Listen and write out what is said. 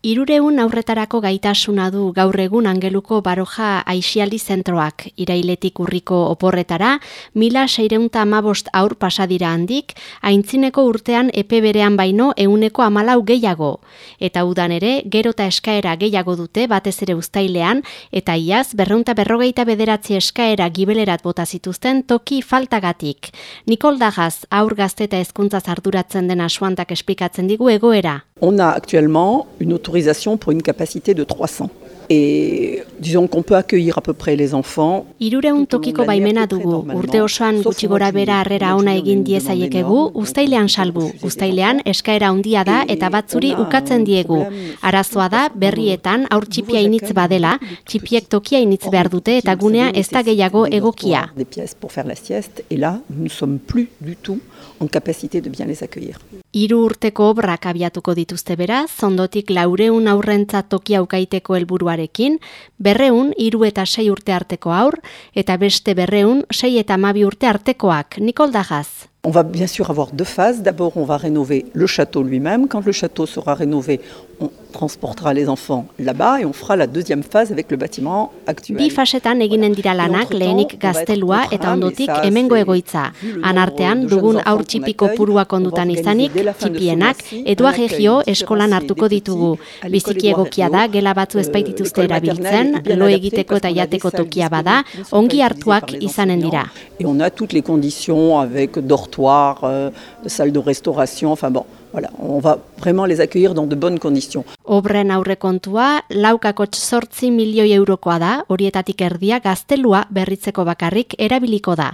Irureun aurretarako gaitasuna du gaur egun angeluko baroja aixialdi zentroak. Irailetik urriko oporretara, mila seireunta amabost aur pasadira handik, haintzineko urtean epe berean baino euneko amalau gehiago. Eta udan ere, gero eta eskaera gehiago dute batez ere ustailean, eta iaz, berreunta berrogeita bederatzi eskaera gibelerat bota zituzten toki faltagatik. Nikol Dagaz, aur gazteta ezkuntza arduratzen dena suantak esplikatzen digu egoera. On a actuellement une autorisation pour une capacité de 300. Et disons qu'on peut accueillir à peu près les enfants. Irureun tokiko baimena dugu, urte osoan gutxi gora bera arrera ona egin diezaiekegu, ustailean salbu. Ustailean eskaera handia da eta batzuri ukatzen diegu. Arazoa da berrietan aur txipia initz badela, txipiek tokia initz behar dute eta gunea ez da gehiago egokia. Des pièces pour faire la sieste, et là, nous sommes plus du tout en capacité de bien les accueillir. Hiru urteko obrak abiatuko dituzte beraz, zondotik laureun aurrentza tokia ukaiteko helburuarekin, berreun hiru eta sei urte arteko aur, eta beste berreun sei eta mabi urte artekoak, Nikol Dagaz. On va bien sûr avoir deux phases. D'abord, on va rénover le château lui-même. Quand le château sera rénové, on transportera les enfants là-bas et on fera la deuxième phase avec le bâtiment actuel. Bi fasetan eginen dira lanak lehenik gaztelua eta ondotik hemengo egoitza. Anartean dugun aur txipiko purua kondutan izanik, txipienak, edua regio eskolan hartuko ditugu. Biziki egokia da, gela batzu ezpaitituzte erabiltzen, lo egiteko eta jateko tokia bada, ongi hartuak izanen dira. Et on a toutes les conditions avec dortoir, euh, salle de restauration, enfin bon, voilà, on va vraiment les accueillir dans de bonnes conditions. Obren aurrekontua, laukako sortzi milioi eurokoa da, horietatik erdia gaztelua berritzeko bakarrik erabiliko da.